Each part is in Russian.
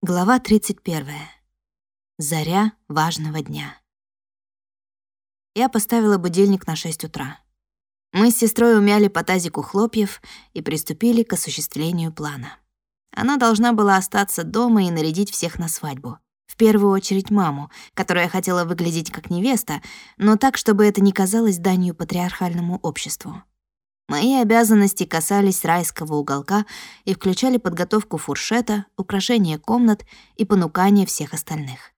Глава 31. Заря важного дня. Я поставила будильник на 6 утра. Мы с сестрой умяли по тазику хлопьев и приступили к осуществлению плана. Она должна была остаться дома и нарядить всех на свадьбу. В первую очередь маму, которая хотела выглядеть как невеста, но так, чтобы это не казалось данью патриархальному обществу. Мои обязанности касались райского уголка и включали подготовку фуршета, украшение комнат и понукание всех остальных.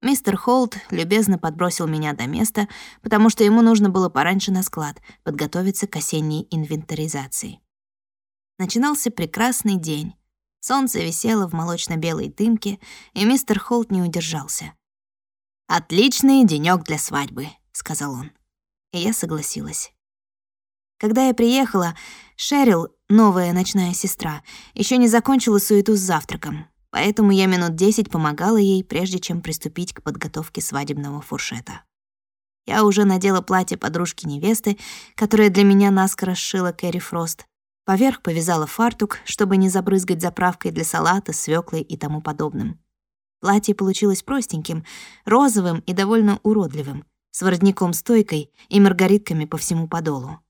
Мистер Холт любезно подбросил меня до места, потому что ему нужно было пораньше на склад подготовиться к осенней инвентаризации. Начинался прекрасный день. Солнце висело в молочно-белой дымке, и мистер Холт не удержался. «Отличный денёк для свадьбы», — сказал он. И я согласилась. Когда я приехала, Шерил, новая ночная сестра, еще не закончила суету с завтраком, поэтому я минут десять помогала ей, прежде чем приступить к подготовке свадебного фуршета. Я уже надела платье подружки невесты, которое для меня наскоро сшила Кэрри Фрост. Поверх повязала фартук, чтобы не забрызгать заправкой для салата, свеклой и тому подобным. Платье получилось простеньким, розовым и довольно уродливым, с воротником-стойкой и маргаритками по всему подолу.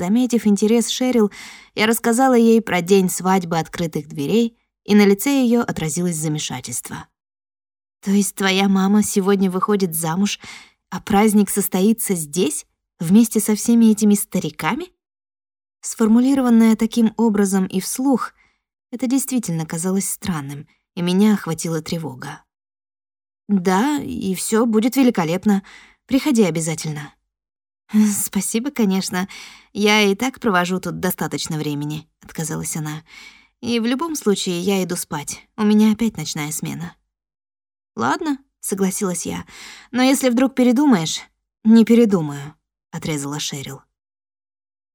Заметив интерес Шерил, я рассказала ей про день свадьбы открытых дверей, и на лице ее отразилось замешательство. «То есть твоя мама сегодня выходит замуж, а праздник состоится здесь, вместе со всеми этими стариками?» Сформулированное таким образом и вслух, это действительно казалось странным, и меня охватила тревога. «Да, и все будет великолепно. Приходи обязательно», «Спасибо, конечно. Я и так провожу тут достаточно времени», — отказалась она. «И в любом случае я иду спать. У меня опять ночная смена». «Ладно», — согласилась я. «Но если вдруг передумаешь...» «Не передумаю», — отрезала Шерил.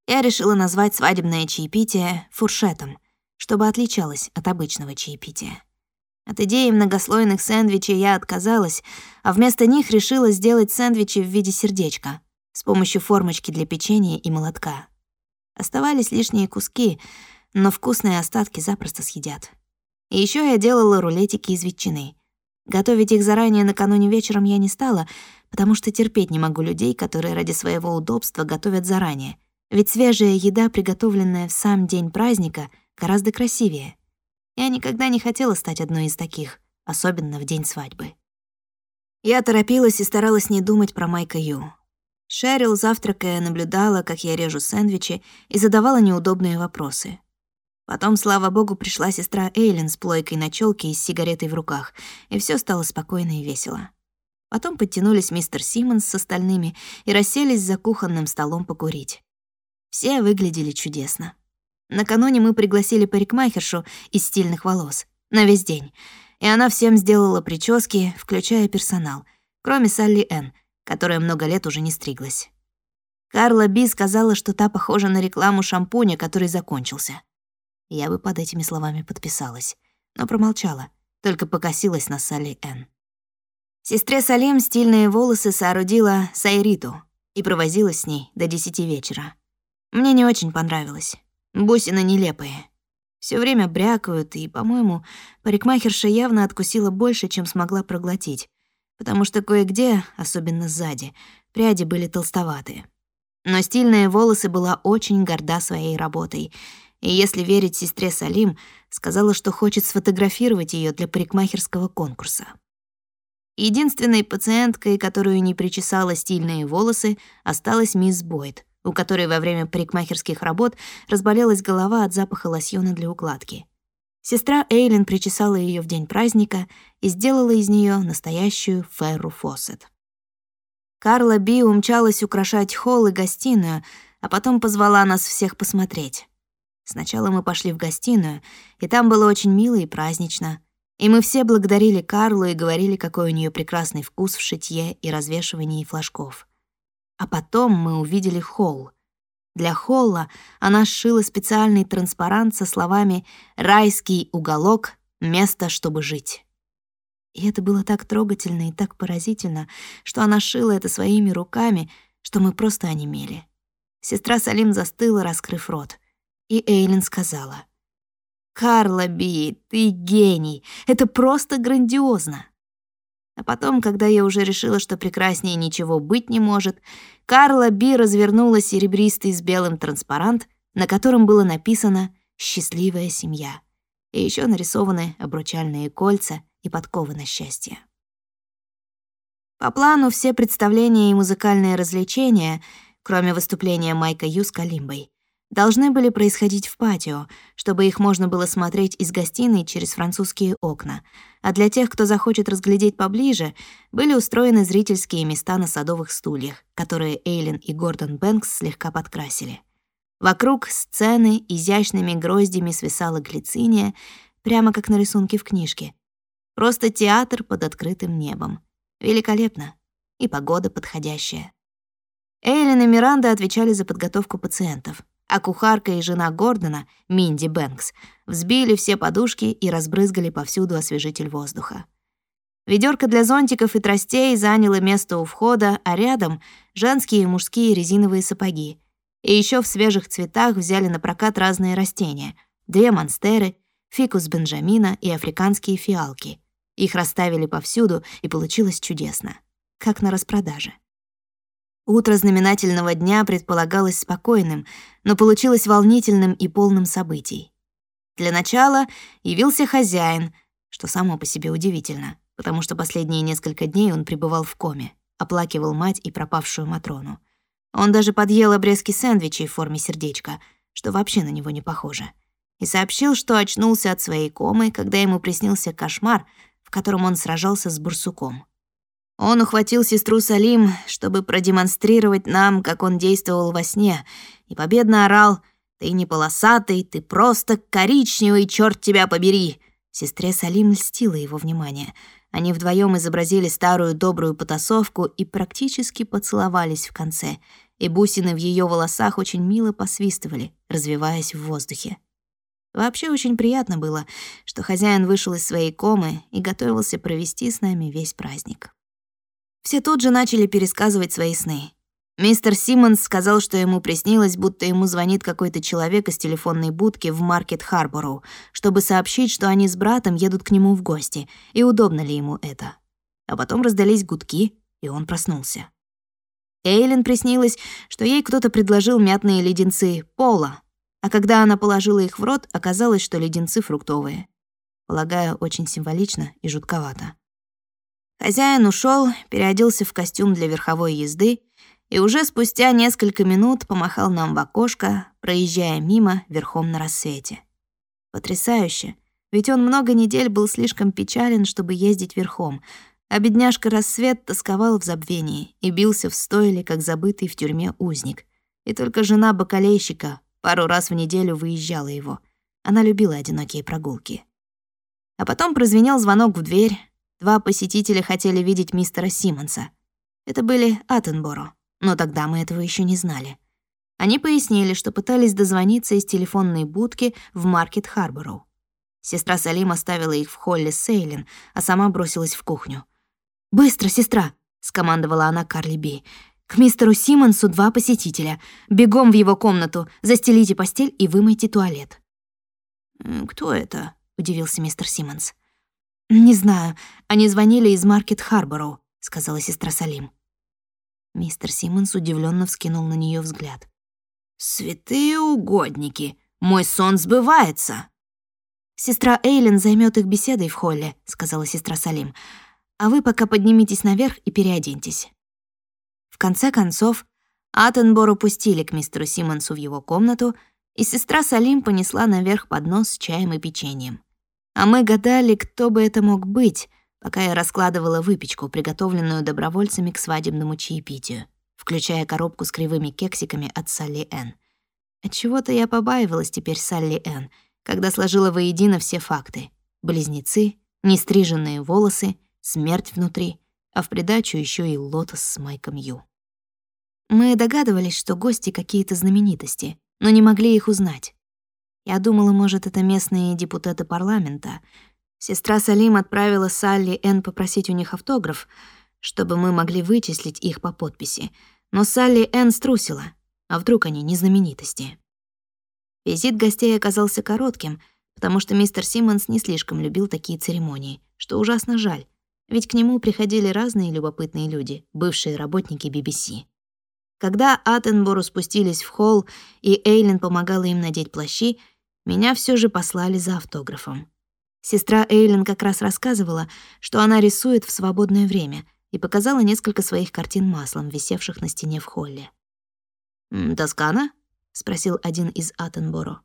Я решила назвать свадебное чаепитие фуршетом, чтобы отличалось от обычного чаепития. От идеи многослойных сэндвичей я отказалась, а вместо них решила сделать сэндвичи в виде сердечка — с помощью формочки для печенья и молотка. Оставались лишние куски, но вкусные остатки запросто съедят. И еще я делала рулетики из ветчины. Готовить их заранее накануне вечером я не стала, потому что терпеть не могу людей, которые ради своего удобства готовят заранее. Ведь свежая еда, приготовленная в сам день праздника, гораздо красивее. Я никогда не хотела стать одной из таких, особенно в день свадьбы. Я торопилась и старалась не думать про Майка Ю. Шерил, завтракая, наблюдала, как я режу сэндвичи, и задавала неудобные вопросы. Потом, слава богу, пришла сестра Эйлин с плойкой на чёлке и с сигаретой в руках, и всё стало спокойно и весело. Потом подтянулись мистер Симмонс с остальными и расселись за кухонным столом покурить. Все выглядели чудесно. Накануне мы пригласили парикмахершу из стильных волос на весь день, и она всем сделала прически, включая персонал, кроме Салли Энн, которая много лет уже не стриглась. Карла Би сказала, что та похожа на рекламу шампуня, который закончился. Я бы под этими словами подписалась, но промолчала, только покосилась на Салли Н. Сестре Салим стильные волосы соорудила Сайриту и провозилась с ней до десяти вечера. Мне не очень понравилось. Бусины нелепые. Все время брякают, и, по-моему, парикмахерша явно откусила больше, чем смогла проглотить, потому что кое-где, особенно сзади, пряди были толстоватые. Но стильные волосы была очень горда своей работой, и, если верить сестре Салим, сказала, что хочет сфотографировать ее для парикмахерского конкурса. Единственной пациенткой, которую не причесала стильные волосы, осталась мисс Бойд, у которой во время парикмахерских работ разболелась голова от запаха лосьона для укладки. Сестра Эйлин причесала ее в день праздника и сделала из нее настоящую Ферру Фоссет. Карла Би умчалась украшать холл и гостиную, а потом позвала нас всех посмотреть. Сначала мы пошли в гостиную, и там было очень мило и празднично. И мы все благодарили Карлу и говорили, какой у нее прекрасный вкус в шитье и развешивании флажков. А потом мы увидели холл. Для Холла она сшила специальный транспарант со словами «Райский уголок. Место, чтобы жить». И это было так трогательно и так поразительно, что она шила это своими руками, что мы просто онемели. Сестра Салим застыла, раскрыв рот. И Эйлин сказала. Карла Би, ты гений! Это просто грандиозно!» А потом, когда я уже решила, что прекраснее ничего быть не может, Карла Би развернула серебристый с белым транспарант, на котором было написано «Счастливая семья». И еще нарисованы обручальные кольца и подковы на счастье. По плану все представления и музыкальные развлечения, кроме выступления Майка Ю с Калимбой, должны были происходить в патио, чтобы их можно было смотреть из гостиной через французские окна, а для тех, кто захочет разглядеть поближе, были устроены зрительские места на садовых стульях, которые Эйлин и Гордон Бэнкс слегка подкрасили. Вокруг сцены изящными гроздями свисала глициния, прямо как на рисунке в книжке. Просто театр под открытым небом. Великолепно. И погода подходящая. Эйлин и Миранда отвечали за подготовку пациентов а кухарка и жена Гордона, Минди Бэнкс, взбили все подушки и разбрызгали повсюду освежитель воздуха. Ведёрко для зонтиков и тростей заняло место у входа, а рядом — женские и мужские резиновые сапоги. И ещё в свежих цветах взяли на прокат разные растения — две монстеры, фикус бенджамина и африканские фиалки. Их расставили повсюду, и получилось чудесно. Как на распродаже. Утро знаменательного дня предполагалось спокойным, но получилось волнительным и полным событий. Для начала явился хозяин, что само по себе удивительно, потому что последние несколько дней он пребывал в коме, оплакивал мать и пропавшую Матрону. Он даже подъел обрезки сэндвичей в форме сердечка, что вообще на него не похоже, и сообщил, что очнулся от своей комы, когда ему приснился кошмар, в котором он сражался с бурсуком. Он ухватил сестру Салим, чтобы продемонстрировать нам, как он действовал во сне, и победно орал «Ты не полосатый, ты просто коричневый, черт тебя побери!» Сестре Салим льстила его внимание. Они вдвоем изобразили старую добрую потасовку и практически поцеловались в конце, и бусины в ее волосах очень мило посвистывали, развиваясь в воздухе. Вообще очень приятно было, что хозяин вышел из своей комы и готовился провести с нами весь праздник. Все тут же начали пересказывать свои сны. Мистер Симмонс сказал, что ему приснилось, будто ему звонит какой-то человек из телефонной будки в Маркет Харбороу, чтобы сообщить, что они с братом едут к нему в гости, и удобно ли ему это. А потом раздались гудки, и он проснулся. Эйлин приснилось, что ей кто-то предложил мятные леденцы Пола, а когда она положила их в рот, оказалось, что леденцы фруктовые. Полагаю, очень символично и жутковато. Хозяин ушел, переоделся в костюм для верховой езды и уже спустя несколько минут помахал нам в окошко, проезжая мимо верхом на рассвете. Потрясающе, ведь он много недель был слишком печален, чтобы ездить верхом, а бедняжка Рассвет тосковал в забвении и бился в стойле, как забытый в тюрьме узник. И только жена бакалейщика пару раз в неделю выезжала его. Она любила одинокие прогулки. А потом прозвенел звонок в дверь, Два посетителя хотели видеть мистера Симмонса. Это были Аттенборо, но тогда мы этого еще не знали. Они пояснили, что пытались дозвониться из телефонной будки в Маркет Харбороу. Сестра Салим оставила их в холле Сейлин, а сама бросилась в кухню. «Быстро, сестра!» — скомандовала она Карли Би. «К мистеру Симмонсу два посетителя. Бегом в его комнату, застелите постель и вымойте туалет». «Кто это?» — удивился мистер Симмонс. «Не знаю. Они звонили из Маркет Харбороу», — сказала сестра Салим. Мистер Симмонс удивленно вскинул на нее взгляд. «Святые угодники! Мой сон сбывается!» «Сестра Эйлин займет их беседой в холле», — сказала сестра Салим. «А вы пока поднимитесь наверх и переоденьтесь». В конце концов, Аттенбор пустили к мистеру Симмонсу в его комнату, и сестра Салим понесла наверх поднос с чаем и печеньем. А мы гадали, кто бы это мог быть, пока я раскладывала выпечку, приготовленную добровольцами к свадебному чаепитию, включая коробку с кривыми кексиками от Салли Энн. Отчего-то я побаивалась теперь Салли Энн, когда сложила воедино все факты. Близнецы, нестриженные волосы, смерть внутри, а в придачу еще и лотос с Майком Ю. Мы догадывались, что гости какие-то знаменитости, но не могли их узнать. Я думала, может, это местные депутаты парламента. Сестра Салим отправила Салли Энн попросить у них автограф, чтобы мы могли вычислить их по подписи. Но Салли Энн струсила. А вдруг они не знаменитости? Визит гостей оказался коротким, потому что мистер Симмонс не слишком любил такие церемонии, что ужасно жаль, ведь к нему приходили разные любопытные люди, бывшие работники BBC. Когда Аттенбору спустились в холл, и Эйлин помогала им надеть плащи, меня все же послали за автографом. Сестра Эйлин как раз рассказывала, что она рисует в свободное время, и показала несколько своих картин маслом, висевших на стене в холле. «Тоскана?» — спросил один из Аттенборо.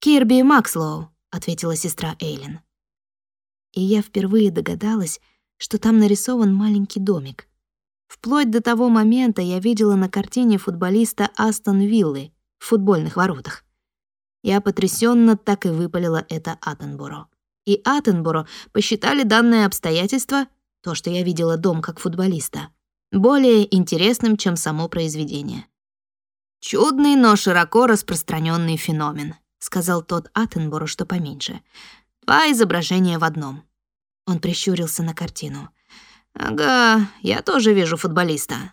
«Кирби Макслоу», — ответила сестра Эйлин. И я впервые догадалась, что там нарисован маленький домик. Вплоть до того момента я видела на картине футболиста Астон Виллы в футбольных воротах. Я потрясенно так и выпалила это Аттенборо. И Аттенборо посчитали данное обстоятельство то, что я видела дом как футболиста, более интересным, чем само произведение. «Чудный, но широко распространенный феномен», — сказал тот Аттенборо, что поменьше. «Два изображения в одном». Он прищурился на картину. «Ага, я тоже вижу футболиста.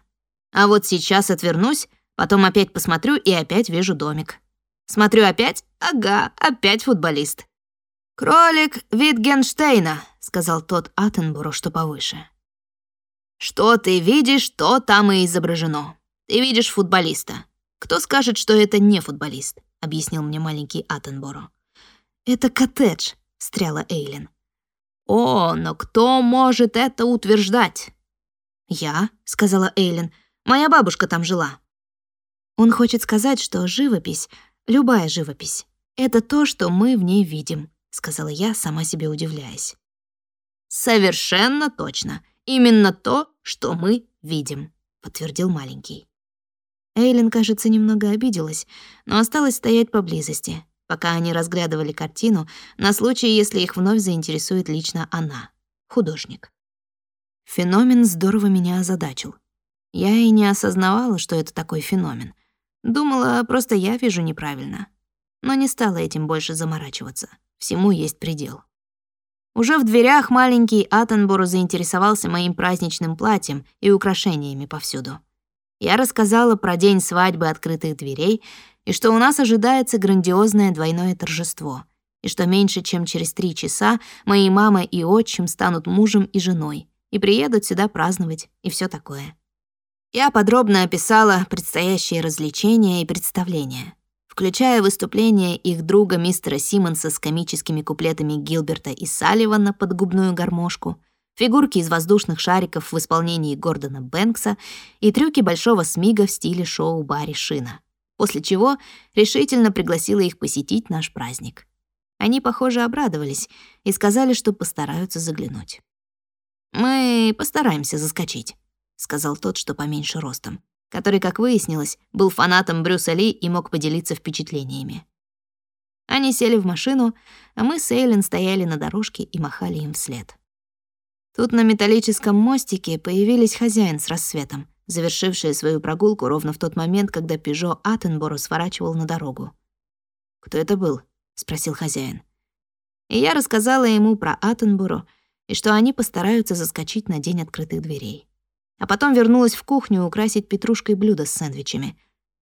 А вот сейчас отвернусь, потом опять посмотрю и опять вижу домик. Смотрю опять, ага, опять футболист. «Кролик Витгенштейна», — сказал тот Аттенборо, что повыше. «Что ты видишь, то там и изображено. Ты видишь футболиста. Кто скажет, что это не футболист?» — объяснил мне маленький Аттенборо. «Это коттедж», — встряла Эйлин. «О, но кто может это утверждать?» «Я», — сказала Эйлин. «Моя бабушка там жила». Он хочет сказать, что живопись, любая живопись, это то, что мы в ней видим, сказала я, сама себе удивляясь. Совершенно точно. Именно то, что мы видим, подтвердил маленький. Эйлин, кажется, немного обиделась, но осталась стоять поблизости, пока они разглядывали картину на случай, если их вновь заинтересует лично она, художник. Феномен здорово меня озадачил. Я и не осознавала, что это такой феномен. Думала, просто я вижу неправильно. Но не стала этим больше заморачиваться. Всему есть предел. Уже в дверях маленький Аттенборо заинтересовался моим праздничным платьем и украшениями повсюду. Я рассказала про день свадьбы открытых дверей и что у нас ожидается грандиозное двойное торжество, и что меньше чем через три часа мои мама и отчим станут мужем и женой и приедут сюда праздновать и все такое. Я подробно описала предстоящие развлечения и представления включая выступление их друга мистера Симмонса с комическими куплетами Гилберта и Салливана под губную гармошку, фигурки из воздушных шариков в исполнении Гордона Бэнкса и трюки большого смига в стиле шоу Барри Шина, после чего решительно пригласила их посетить наш праздник. Они, похоже, обрадовались и сказали, что постараются заглянуть. «Мы постараемся заскочить», — сказал тот, что поменьше ростом который, как выяснилось, был фанатом Брюса Ли и мог поделиться впечатлениями. Они сели в машину, а мы с Эйлин стояли на дорожке и махали им вслед. Тут на металлическом мостике появились хозяин с рассветом, завершившие свою прогулку ровно в тот момент, когда Пежо Аттенборо сворачивал на дорогу. «Кто это был?» — спросил хозяин. И я рассказала ему про Аттенборо и что они постараются заскочить на день открытых дверей а потом вернулась в кухню украсить петрушкой блюдо с сэндвичами.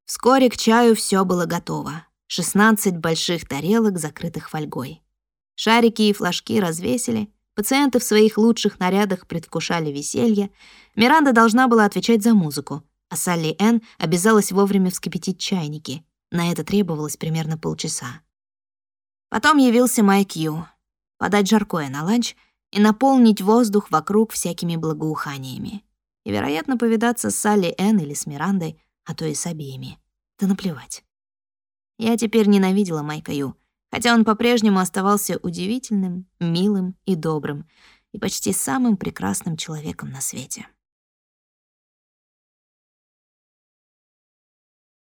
Вскоре к чаю все было готово. 16 больших тарелок, закрытых фольгой. Шарики и флажки развесили, пациенты в своих лучших нарядах предвкушали веселье, Миранда должна была отвечать за музыку, а Салли Энн обязалась вовремя вскипятить чайники. На это требовалось примерно полчаса. Потом явился Майк Ю. Подать жаркое на ланч и наполнить воздух вокруг всякими благоуханиями и, вероятно, повидаться с Салли Энн или с Мирандой, а то и с обеими. Да наплевать. Я теперь ненавидела Майка Ю, хотя он по-прежнему оставался удивительным, милым и добрым, и почти самым прекрасным человеком на свете.